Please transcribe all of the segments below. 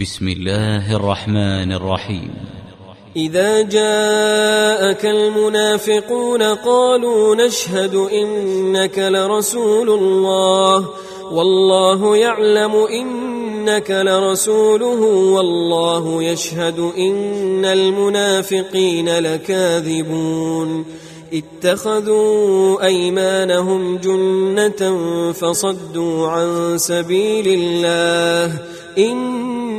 بسم الله الرحمن الرحيم. إذا جاءك المنافقون قالوا نشهد إنك لرسول الله والله يعلم إنك لرسوله والله يشهد إن المنافقين لكاذبون. اتخذوا أيمانهم جنة فصدوا عن سبيل الله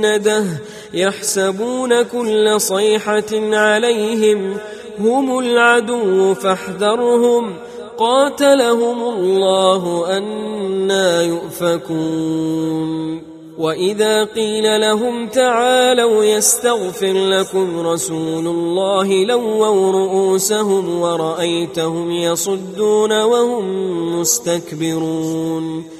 مسنده يحسبون كل صيحة عليهم هم العدو فاحذرهم قاتلهم الله أنا يؤفكون وإذا قيل لهم تعالوا يستغفر لكم رسول الله لووا رؤوسهم ورأيتهم يصدون وهم مستكبرون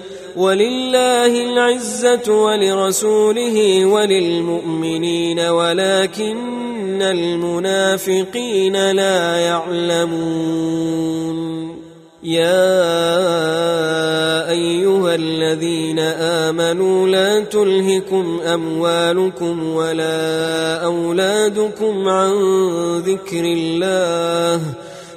ولله العزة ولرسوله وللمؤمنين ولكن المنافقين لا يعلمون. يا أيها الذين آمنوا لا تلهكم أموالكم ولا أولادكم عن ذكر الله.